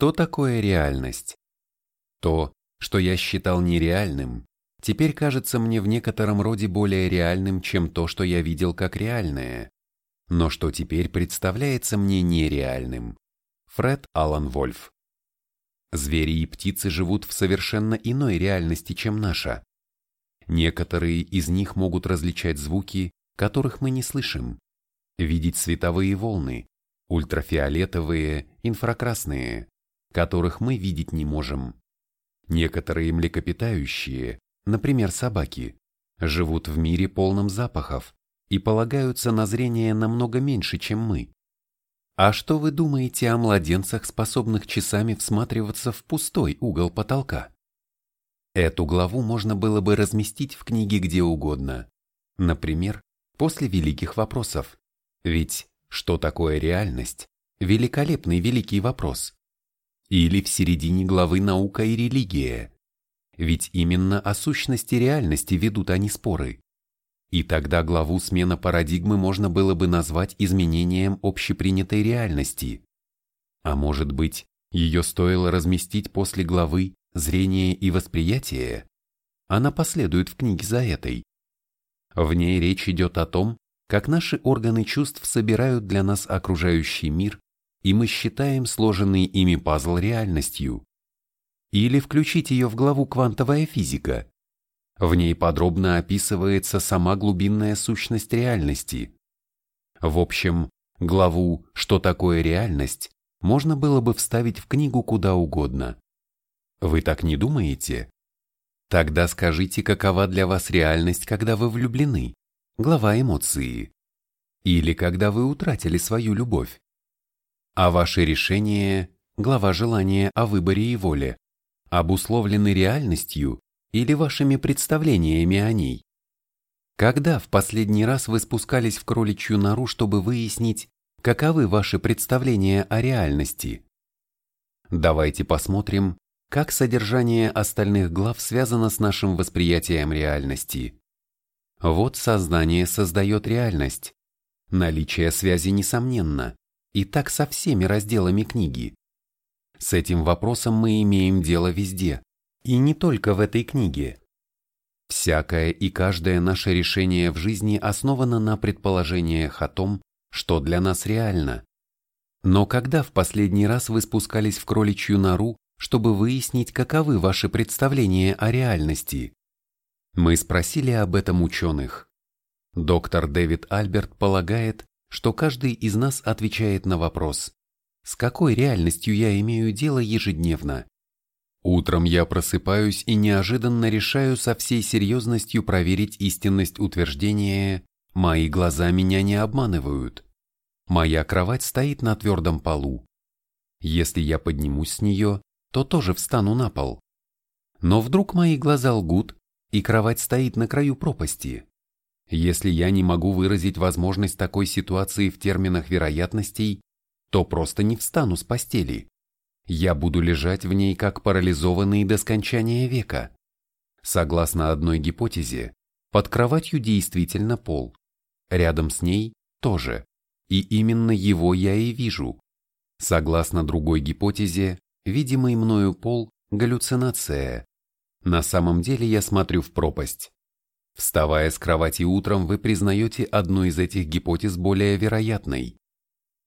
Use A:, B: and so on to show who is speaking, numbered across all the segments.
A: Что такое реальность? То, что я считал нереальным, теперь кажется мне в некотором роде более реальным, чем то, что я видел как реальное, но что теперь представляется мне нереальным. Фред Аллан Вольф. Звери и птицы живут в совершенно иной реальности, чем наша. Некоторые из них могут различать звуки, которых мы не слышим, видеть световые волны, ультрафиолетовые, инфракрасные, которых мы видеть не можем. Некоторые млекопитающие, например, собаки, живут в мире полном запахов и полагаются на зрение намного меньше, чем мы. А что вы думаете о младенцах, способных часами всматриваться в пустой угол потолка? Эту главу можно было бы разместить в книге где угодно. Например, после великих вопросов. Ведь что такое реальность? Великолепный великий вопрос. Или в середине главы «Наука и религия». Ведь именно о сущности реальности ведут они споры. И тогда главу «Смена парадигмы» можно было бы назвать изменением общепринятой реальности. А может быть, ее стоило разместить после главы «Зрение и восприятие»? Она последует в книге за этой. В ней речь идет о том, как наши органы чувств собирают для нас окружающий мир, и мы считаем сложенный ими пазл реальностью. Или включить ее в главу «Квантовая физика». В ней подробно описывается сама глубинная сущность реальности. В общем, главу «Что такое реальность» можно было бы вставить в книгу куда угодно. Вы так не думаете? Тогда скажите, какова для вас реальность, когда вы влюблены? глава эмоции, или когда вы утратили свою любовь. А ваши решения, глава желания о выборе и воле, обусловлены реальностью или вашими представлениями о ней. Когда в последний раз вы спускались в кроличью нору, чтобы выяснить, каковы ваши представления о реальности? Давайте посмотрим, как содержание остальных глав связано с нашим восприятием реальности. Вот сознание создает реальность. Наличие связи несомненно, и так со всеми разделами книги. С этим вопросом мы имеем дело везде, и не только в этой книге. Всякое и каждое наше решение в жизни основано на предположениях о том, что для нас реально. Но когда в последний раз вы спускались в кроличью нору, чтобы выяснить, каковы ваши представления о реальности? Мы спросили об этом ученых. Доктор Дэвид Альберт полагает, что каждый из нас отвечает на вопрос, с какой реальностью я имею дело ежедневно. Утром я просыпаюсь и неожиданно решаю со всей серьезностью проверить истинность утверждения «мои глаза меня не обманывают». Моя кровать стоит на твердом полу. Если я поднимусь с нее, то тоже встану на пол. Но вдруг мои глаза лгут, и кровать стоит на краю пропасти. Если я не могу выразить возможность такой ситуации в терминах вероятностей, то просто не встану с постели. Я буду лежать в ней как парализованный до скончания века. Согласно одной гипотезе, под кроватью действительно пол. Рядом с ней тоже. И именно его я и вижу. Согласно другой гипотезе, видимый мною пол – галлюцинация, на самом деле я смотрю в пропасть. Вставая с кровати утром, вы признаете одну из этих гипотез более вероятной.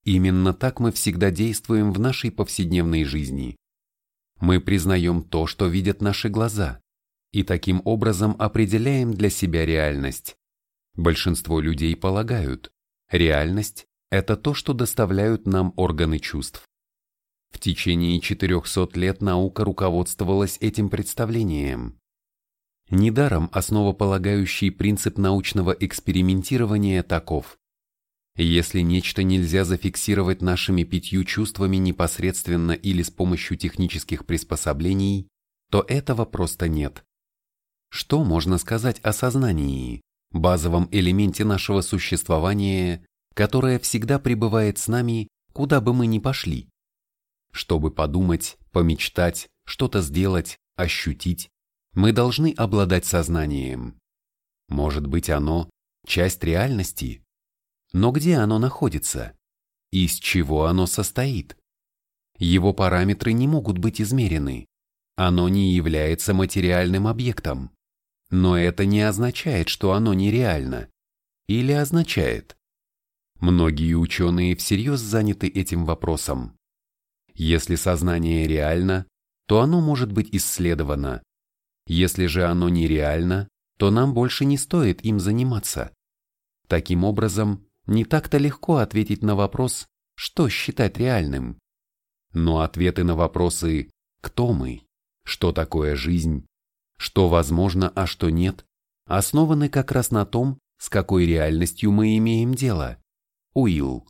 A: Именно так мы всегда действуем в нашей повседневной жизни. Мы признаем то, что видят наши глаза, и таким образом определяем для себя реальность. Большинство людей полагают, реальность – это то, что доставляют нам органы чувств. В течение 400 лет наука руководствовалась этим представлением. Недаром основополагающий принцип научного экспериментирования таков. Если нечто нельзя зафиксировать нашими пятью чувствами непосредственно или с помощью технических приспособлений, то этого просто нет. Что можно сказать о сознании, базовом элементе нашего существования, которое всегда пребывает с нами, куда бы мы ни пошли? Чтобы подумать, помечтать, что-то сделать, ощутить, мы должны обладать сознанием. Может быть оно – часть реальности? Но где оно находится? Из чего оно состоит? Его параметры не могут быть измерены. Оно не является материальным объектом. Но это не означает, что оно нереально. Или означает? Многие ученые всерьез заняты этим вопросом. Если сознание реально, то оно может быть исследовано. Если же оно нереально, то нам больше не стоит им заниматься. Таким образом, не так-то легко ответить на вопрос, что считать реальным. Но ответы на вопросы «кто мы?», «что такое жизнь?», «что возможно, а что нет?», основаны как раз на том, с какой реальностью мы имеем дело. Уилл.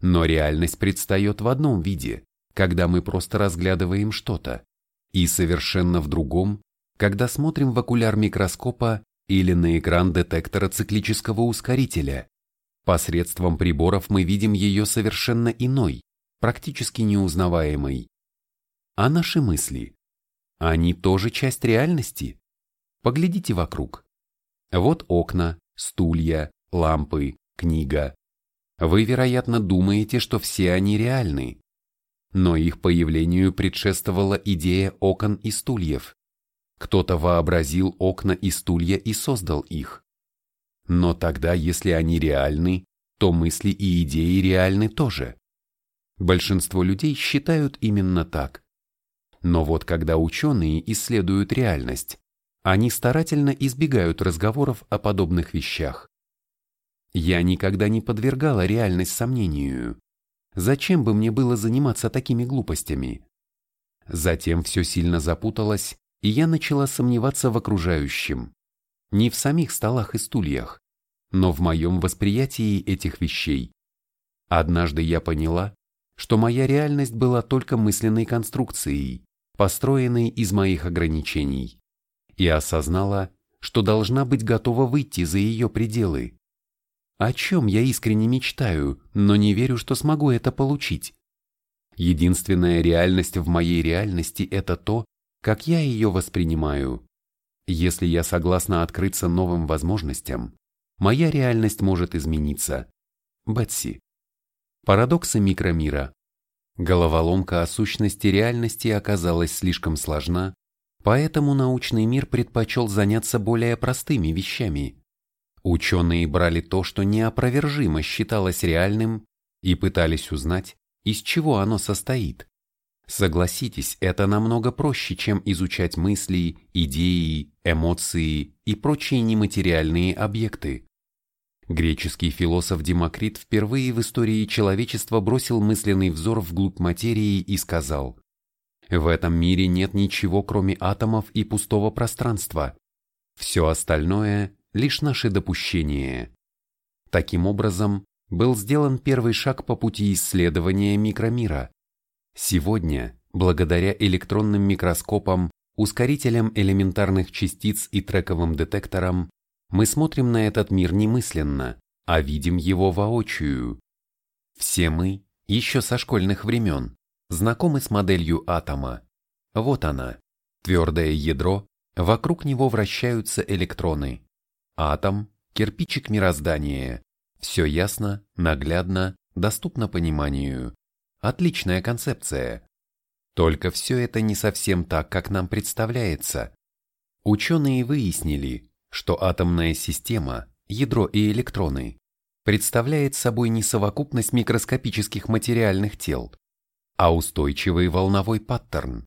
A: Но реальность предстает в одном виде, когда мы просто разглядываем что-то, и совершенно в другом, когда смотрим в окуляр микроскопа или на экран детектора циклического ускорителя. Посредством приборов мы видим ее совершенно иной, практически неузнаваемой. А наши мысли? Они тоже часть реальности? Поглядите вокруг. Вот окна, стулья, лампы, книга. Вы, вероятно, думаете, что все они реальны. Но их появлению предшествовала идея окон и стульев. Кто-то вообразил окна и стулья и создал их. Но тогда, если они реальны, то мысли и идеи реальны тоже. Большинство людей считают именно так. Но вот когда ученые исследуют реальность, они старательно избегают разговоров о подобных вещах. Я никогда не подвергала реальность сомнению. Зачем бы мне было заниматься такими глупостями? Затем все сильно запуталось, и я начала сомневаться в окружающем. Не в самих столах и стульях, но в моем восприятии этих вещей. Однажды я поняла, что моя реальность была только мысленной конструкцией, построенной из моих ограничений, и осознала, что должна быть готова выйти за ее пределы. О чем я искренне мечтаю, но не верю, что смогу это получить. Единственная реальность в моей реальности – это то, как я ее воспринимаю. Если я согласна открыться новым возможностям, моя реальность может измениться. Бетси. Парадоксы микромира. Головоломка о сущности реальности оказалась слишком сложна, поэтому научный мир предпочел заняться более простыми вещами. Ученые брали то, что неопровержимо считалось реальным, и пытались узнать, из чего оно состоит. Согласитесь, это намного проще, чем изучать мысли, идеи, эмоции и прочие нематериальные объекты. Греческий философ Демокрит впервые в истории человечества бросил мысленный взор вглубь материи и сказал «В этом мире нет ничего, кроме атомов и пустого пространства. Все остальное – лишь наши допущения». Таким образом, был сделан первый шаг по пути исследования микромира. Сегодня, благодаря электронным микроскопам, ускорителям элементарных частиц и трековым детекторам, мы смотрим на этот мир немысленно, а видим его воочию. Все мы, еще со школьных времен, знакомы с моделью атома. Вот она, твердое ядро, вокруг него вращаются электроны. Атом – кирпичик мироздания. Все ясно, наглядно, доступно пониманию. Отличная концепция. Только все это не совсем так, как нам представляется. Ученые выяснили, что атомная система, ядро и электроны, представляет собой не совокупность микроскопических материальных тел, а устойчивый волновой паттерн.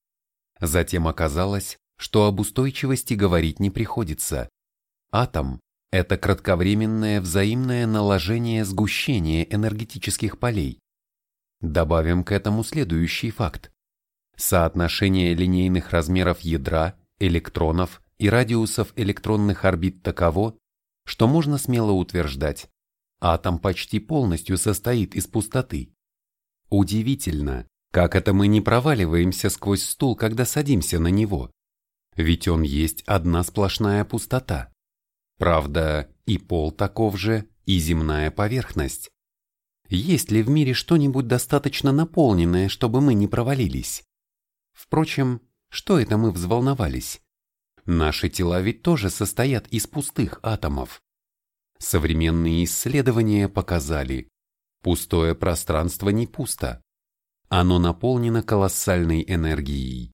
A: Затем оказалось, что об устойчивости говорить не приходится. Атом – это кратковременное взаимное наложение сгущения энергетических полей, Добавим к этому следующий факт. Соотношение линейных размеров ядра, электронов и радиусов электронных орбит таково, что можно смело утверждать, атом почти полностью состоит из пустоты. Удивительно, как это мы не проваливаемся сквозь стул, когда садимся на него. Ведь он есть одна сплошная пустота. Правда, и пол таков же, и земная поверхность. Есть ли в мире что-нибудь достаточно наполненное, чтобы мы не провалились? Впрочем, что это мы взволновались? Наши тела ведь тоже состоят из пустых атомов. Современные исследования показали, пустое пространство не пусто. Оно наполнено колоссальной энергией.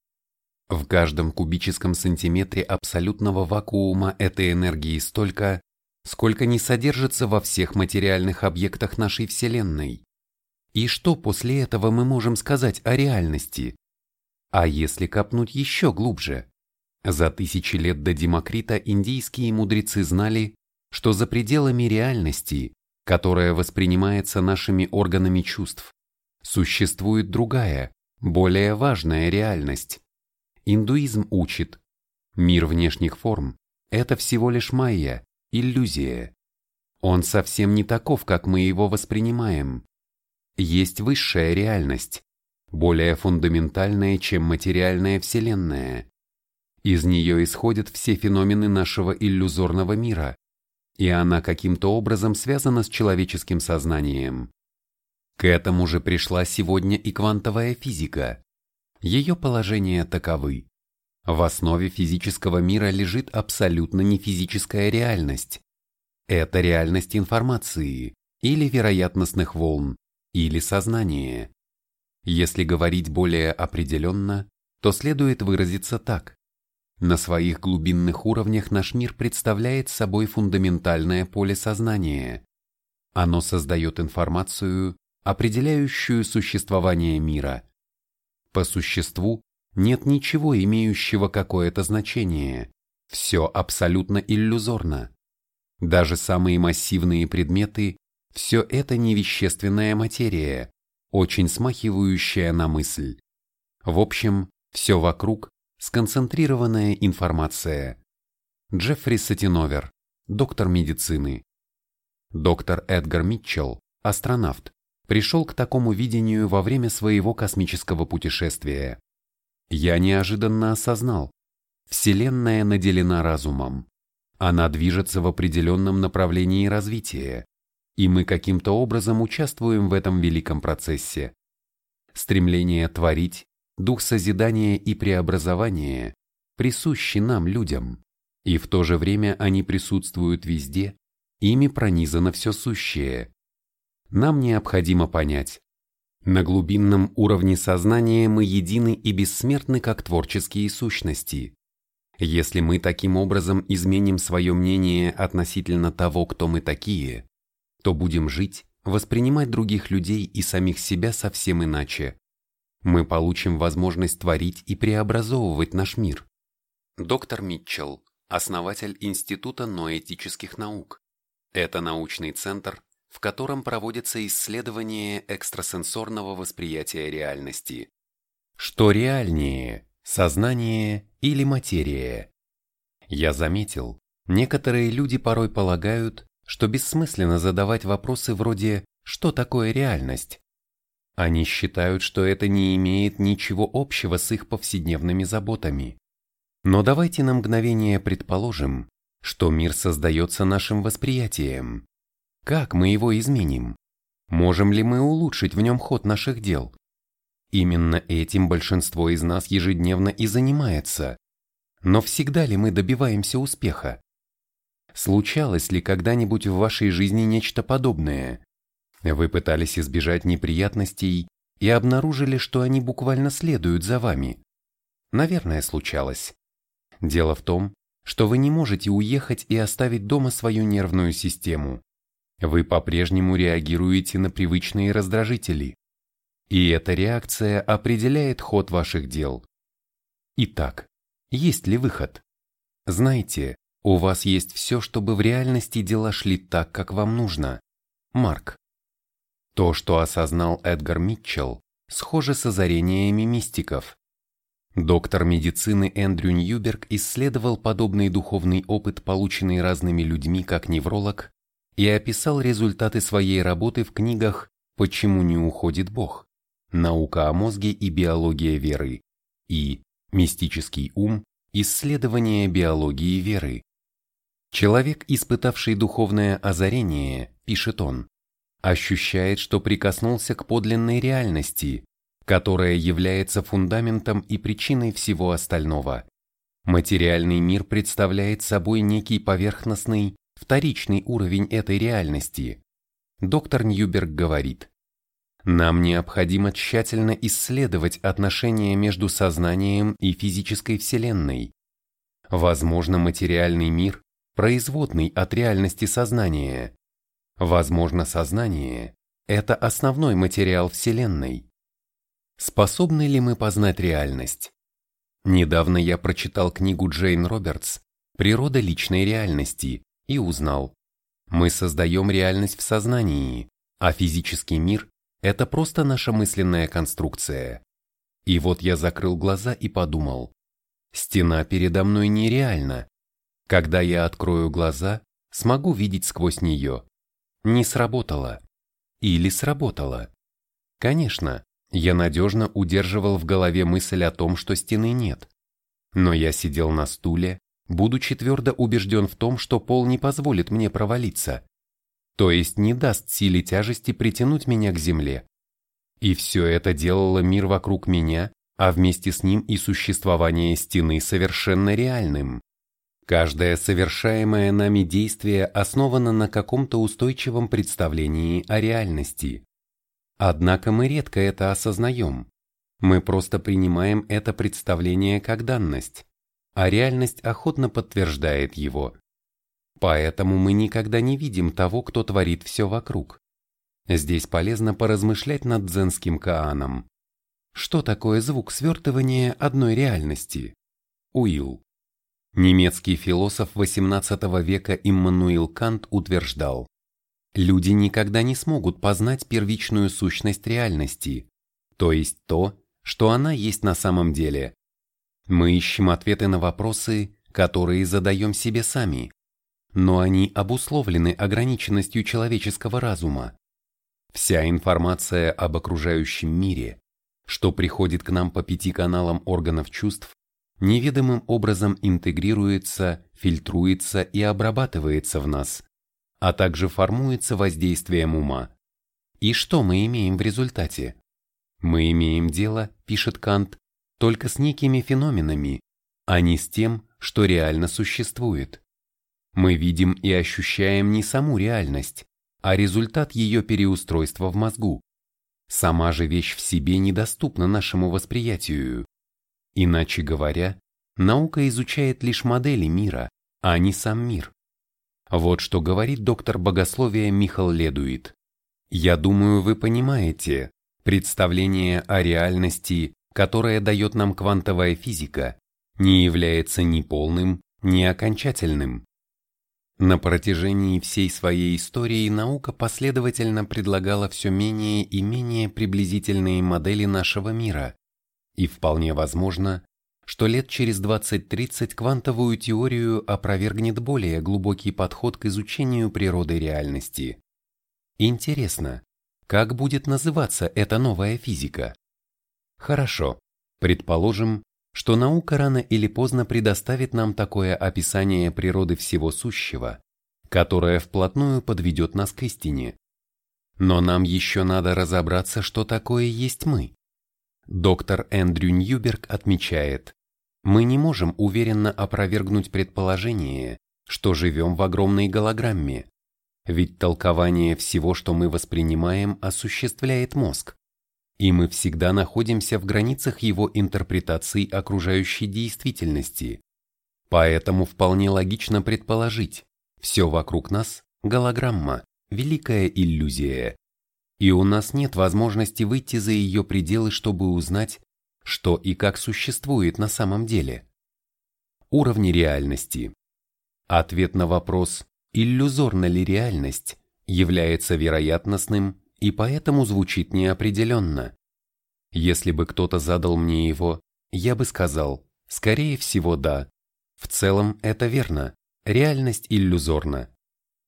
A: В каждом кубическом сантиметре абсолютного вакуума этой энергии столько, сколько не содержится во всех материальных объектах нашей Вселенной. И что после этого мы можем сказать о реальности? А если копнуть еще глубже? За тысячи лет до Демокрита индийские мудрецы знали, что за пределами реальности, которая воспринимается нашими органами чувств, существует другая, более важная реальность. Индуизм учит, мир внешних форм – это всего лишь майя, иллюзия. Он совсем не таков, как мы его воспринимаем. Есть высшая реальность, более фундаментальная, чем материальная Вселенная. Из нее исходят все феномены нашего иллюзорного мира, и она каким-то образом связана с человеческим сознанием. К этому же пришла сегодня и квантовая физика. Ее положения таковы. В основе физического мира лежит абсолютно нефизическая реальность. Это реальность информации, или вероятностных волн, или сознание. Если говорить более определенно, то следует выразиться так. На своих глубинных уровнях наш мир представляет собой фундаментальное поле сознания. Оно создает информацию, определяющую существование мира. По существу нет ничего, имеющего какое-то значение. Все абсолютно иллюзорно. Даже самые массивные предметы – все это невещественная материя, очень смахивающая на мысль. В общем, все вокруг Сконцентрированная информация. Джеффри Сатиновер, доктор медицины. Доктор Эдгар Митчелл, астронавт, пришел к такому видению во время своего космического путешествия. Я неожиданно осознал, Вселенная наделена разумом. Она движется в определенном направлении развития, и мы каким-то образом участвуем в этом великом процессе. Стремление творить, дух созидания и преобразования присущи нам, людям, и в то же время они присутствуют везде, ими пронизано все сущее. Нам необходимо понять, на глубинном уровне сознания мы едины и бессмертны как творческие сущности. Если мы таким образом изменим свое мнение относительно того, кто мы такие, то будем жить, воспринимать других людей и самих себя совсем иначе мы получим возможность творить и преобразовывать наш мир. Доктор Митчелл, основатель Института ноэтических наук. Это научный центр, в котором проводятся исследования экстрасенсорного восприятия реальности. Что реальнее, сознание или материя? Я заметил, некоторые люди порой полагают, что бессмысленно задавать вопросы вроде «что такое реальность?», они считают, что это не имеет ничего общего с их повседневными заботами. Но давайте на мгновение предположим, что мир создается нашим восприятием. Как мы его изменим? Можем ли мы улучшить в нем ход наших дел? Именно этим большинство из нас ежедневно и занимается. Но всегда ли мы добиваемся успеха? Случалось ли когда-нибудь в вашей жизни нечто подобное? Вы пытались избежать неприятностей и обнаружили, что они буквально следуют за вами. Наверное, случалось. Дело в том, что вы не можете уехать и оставить дома свою нервную систему. Вы по-прежнему реагируете на привычные раздражители. И эта реакция определяет ход ваших дел. Итак, есть ли выход? Знаете, у вас есть все, чтобы в реальности дела шли так, как вам нужно. Марк. То, что осознал Эдгар Митчелл, схоже с озарениями мистиков. Доктор медицины Эндрю Ньюберг исследовал подобный духовный опыт, полученный разными людьми как невролог, и описал результаты своей работы в книгах «Почему не уходит Бог?», «Наука о мозге и биология веры» и «Мистический ум. Исследование биологии веры». Человек, испытавший духовное озарение, пишет он, ощущает, что прикоснулся к подлинной реальности, которая является фундаментом и причиной всего остального. Материальный мир представляет собой некий поверхностный, вторичный уровень этой реальности. Доктор Ньюберг говорит, Нам необходимо тщательно исследовать отношения между сознанием и физической Вселенной. Возможно, материальный мир – производный от реальности сознания. Возможно, сознание – это основной материал Вселенной. Способны ли мы познать реальность? Недавно я прочитал книгу Джейн Робертс «Природа личной реальности» и узнал. Мы создаем реальность в сознании, а физический мир это просто наша мысленная конструкция. И вот я закрыл глаза и подумал. Стена передо мной нереальна. Когда я открою глаза, смогу видеть сквозь нее. Не сработало. Или сработало. Конечно, я надежно удерживал в голове мысль о том, что стены нет. Но я сидел на стуле, будучи твердо убежден в том, что пол не позволит мне провалиться то есть не даст силе тяжести притянуть меня к земле. И все это делало мир вокруг меня, а вместе с ним и существование стены совершенно реальным. Каждое совершаемое нами действие основано на каком-то устойчивом представлении о реальности. Однако мы редко это осознаем. Мы просто принимаем это представление как данность, а реальность охотно подтверждает его. Поэтому мы никогда не видим того, кто творит все вокруг. Здесь полезно поразмышлять над дзенским кааном. Что такое звук свертывания одной реальности? Уилл. Немецкий философ XVIII века Иммануил Кант утверждал, люди никогда не смогут познать первичную сущность реальности, то есть то, что она есть на самом деле. Мы ищем ответы на вопросы, которые задаем себе сами но они обусловлены ограниченностью человеческого разума. Вся информация об окружающем мире, что приходит к нам по пяти каналам органов чувств, неведомым образом интегрируется, фильтруется и обрабатывается в нас, а также формуется воздействием ума. И что мы имеем в результате? Мы имеем дело, пишет Кант, только с некими феноменами, а не с тем, что реально существует. Мы видим и ощущаем не саму реальность, а результат ее переустройства в мозгу. Сама же вещь в себе недоступна нашему восприятию. Иначе говоря, наука изучает лишь модели мира, а не сам мир. Вот что говорит доктор богословия Михал Ледуит. Я думаю, вы понимаете, представление о реальности, которое дает нам квантовая физика, не является ни полным, ни окончательным. На протяжении всей своей истории наука последовательно предлагала все менее и менее приблизительные модели нашего мира, и вполне возможно, что лет через 20-30 квантовую теорию опровергнет более глубокий подход к изучению природы реальности. Интересно, как будет называться эта новая физика? Хорошо, предположим, что наука рано или поздно предоставит нам такое описание природы всего сущего, которое вплотную подведет нас к истине. Но нам еще надо разобраться, что такое есть мы. Доктор Эндрю Ньюберг отмечает, мы не можем уверенно опровергнуть предположение, что живем в огромной голограмме, ведь толкование всего, что мы воспринимаем, осуществляет мозг и мы всегда находимся в границах его интерпретации окружающей действительности. Поэтому вполне логично предположить, все вокруг нас – голограмма, великая иллюзия. И у нас нет возможности выйти за ее пределы, чтобы узнать, что и как существует на самом деле. Уровни реальности. Ответ на вопрос, иллюзорна ли реальность, является вероятностным и поэтому звучит неопределенно. Если бы кто-то задал мне его, я бы сказал, скорее всего, да. В целом это верно, реальность иллюзорна.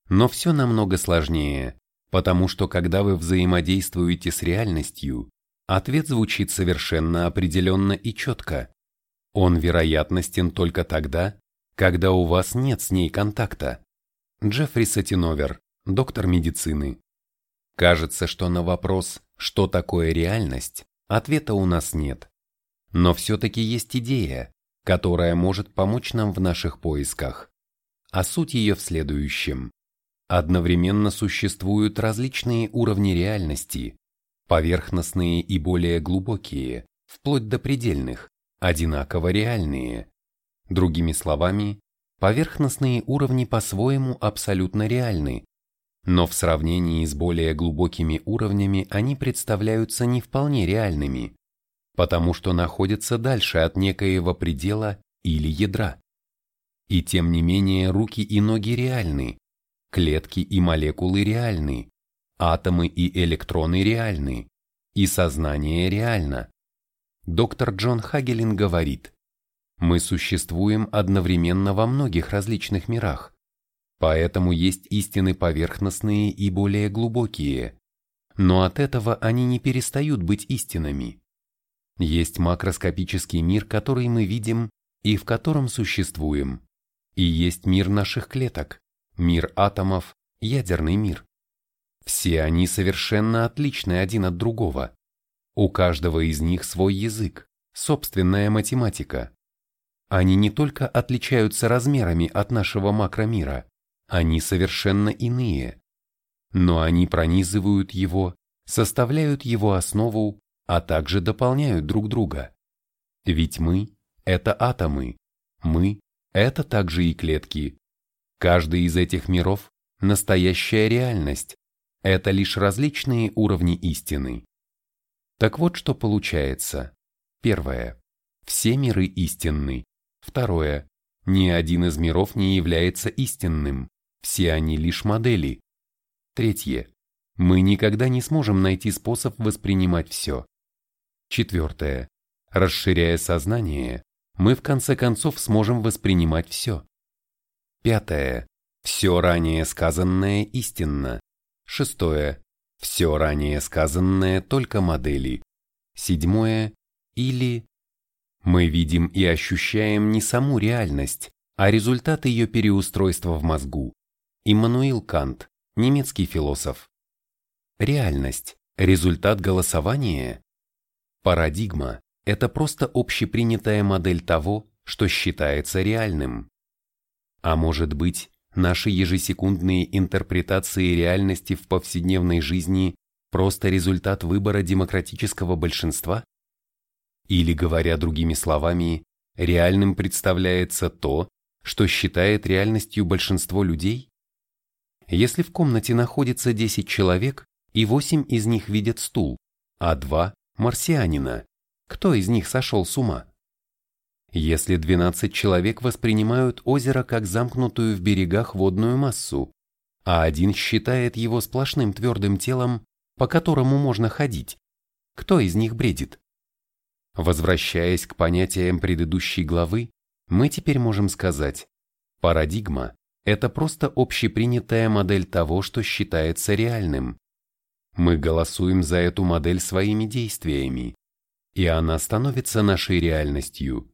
A: Но все намного сложнее, потому что когда вы взаимодействуете с реальностью, ответ звучит совершенно определенно и четко. Он вероятностен только тогда, когда у вас нет с ней контакта. Джеффри Сатиновер, доктор медицины. Кажется, что на вопрос «что такое реальность?» ответа у нас нет. Но все-таки есть идея, которая может помочь нам в наших поисках. А суть ее в следующем. Одновременно существуют различные уровни реальности, Поверхностные и более глубокие, вплоть до предельных, одинаково реальные. Другими словами, поверхностные уровни по-своему абсолютно реальны, но в сравнении с более глубокими уровнями они представляются не вполне реальными, потому что находятся дальше от некоего предела или ядра. И тем не менее руки и ноги реальны, клетки и молекулы реальны, атомы и электроны реальны, и сознание реально. Доктор Джон Хагелин говорит, мы существуем одновременно во многих различных мирах, поэтому есть истины поверхностные и более глубокие, но от этого они не перестают быть истинами. Есть макроскопический мир, который мы видим и в котором существуем, и есть мир наших клеток, мир атомов, ядерный мир. Все они совершенно отличны один от другого. У каждого из них свой язык, собственная математика. Они не только отличаются размерами от нашего макромира, они совершенно иные. Но они пронизывают его, составляют его основу, а также дополняют друг друга. Ведь мы – это атомы, мы – это также и клетки. Каждый из этих миров – настоящая реальность, это лишь различные уровни истины. Так вот что получается. Первое. Все миры истинны. Второе. Ни один из миров не является истинным. Все они лишь модели. Третье. Мы никогда не сможем найти способ воспринимать все. Четвертое. Расширяя сознание, мы в конце концов сможем воспринимать все. Пятое. Все ранее сказанное истинно. Шестое. Все ранее сказанное только модели. Седьмое. Или мы видим и ощущаем не саму реальность, а результат ее переустройства в мозгу. Иммануил Кант, немецкий философ. Реальность – результат голосования. Парадигма – это просто общепринятая модель того, что считается реальным. А может быть, Наши ежесекундные интерпретации реальности в повседневной жизни просто результат выбора демократического большинства? Или, говоря другими словами, реальным представляется то, что считает реальностью большинство людей? Если в комнате находится 10 человек, и 8 из них видят стул, а 2 – марсианина, кто из них сошел с ума? если 12 человек воспринимают озеро как замкнутую в берегах водную массу, а один считает его сплошным твердым телом, по которому можно ходить, кто из них бредит? Возвращаясь к понятиям предыдущей главы, мы теперь можем сказать, парадигма – это просто общепринятая модель того, что считается реальным. Мы голосуем за эту модель своими действиями, и она становится нашей реальностью.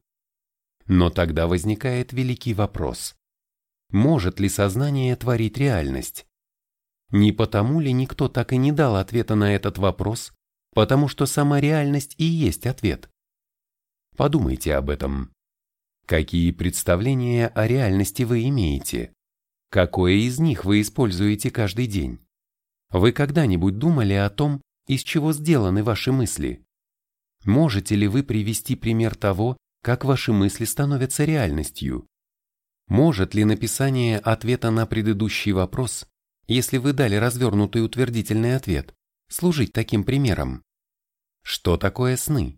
A: Но тогда возникает великий вопрос. Может ли сознание творить реальность? Не потому ли никто так и не дал ответа на этот вопрос, потому что сама реальность и есть ответ? Подумайте об этом. Какие представления о реальности вы имеете? Какое из них вы используете каждый день? Вы когда-нибудь думали о том, из чего сделаны ваши мысли? Можете ли вы привести пример того, как ваши мысли становятся реальностью. Может ли написание ответа на предыдущий вопрос, если вы дали развернутый утвердительный ответ, служить таким примером? Что такое сны?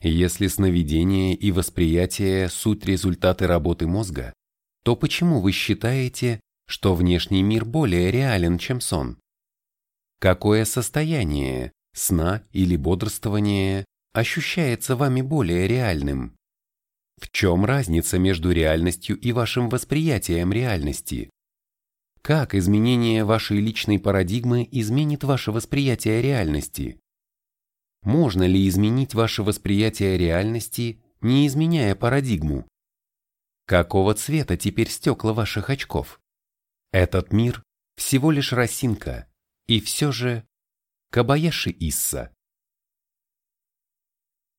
A: Если сновидение и восприятие – суть результаты работы мозга, то почему вы считаете, что внешний мир более реален, чем сон? Какое состояние, сна или бодрствования, ощущается вами более реальным? В чем разница между реальностью и вашим восприятием реальности? Как изменение вашей личной парадигмы изменит ваше восприятие реальности? Можно ли изменить ваше восприятие реальности, не изменяя парадигму? Какого цвета теперь стекла ваших очков? Этот мир всего лишь росинка, и все же Кабаяши Исса